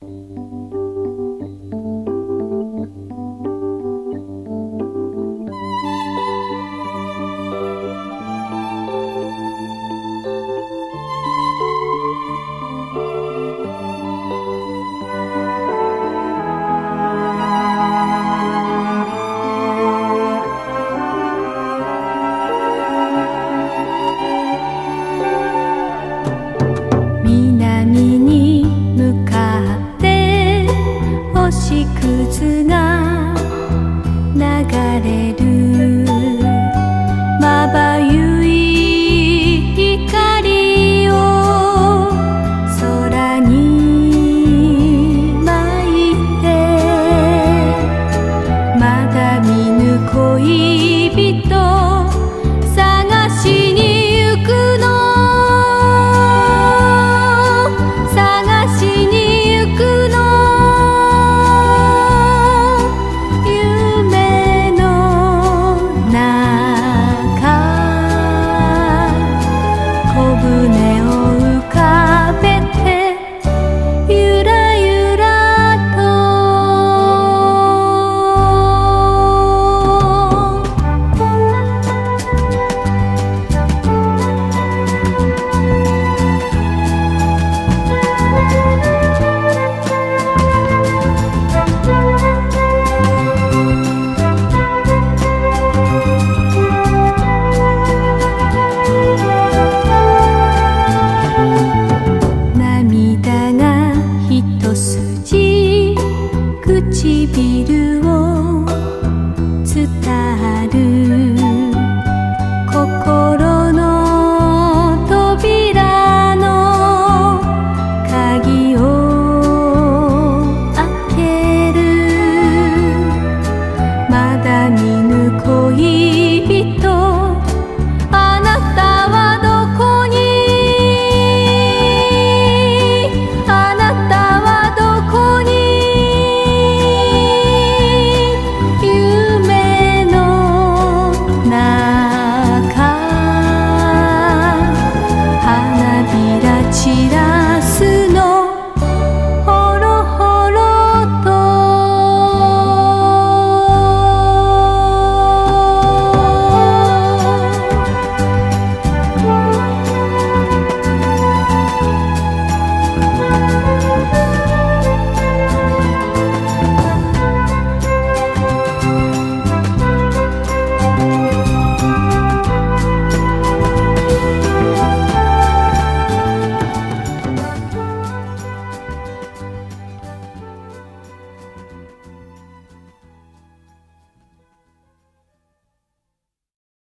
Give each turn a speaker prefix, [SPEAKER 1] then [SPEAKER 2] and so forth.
[SPEAKER 1] you Everybody do 口唇を期待。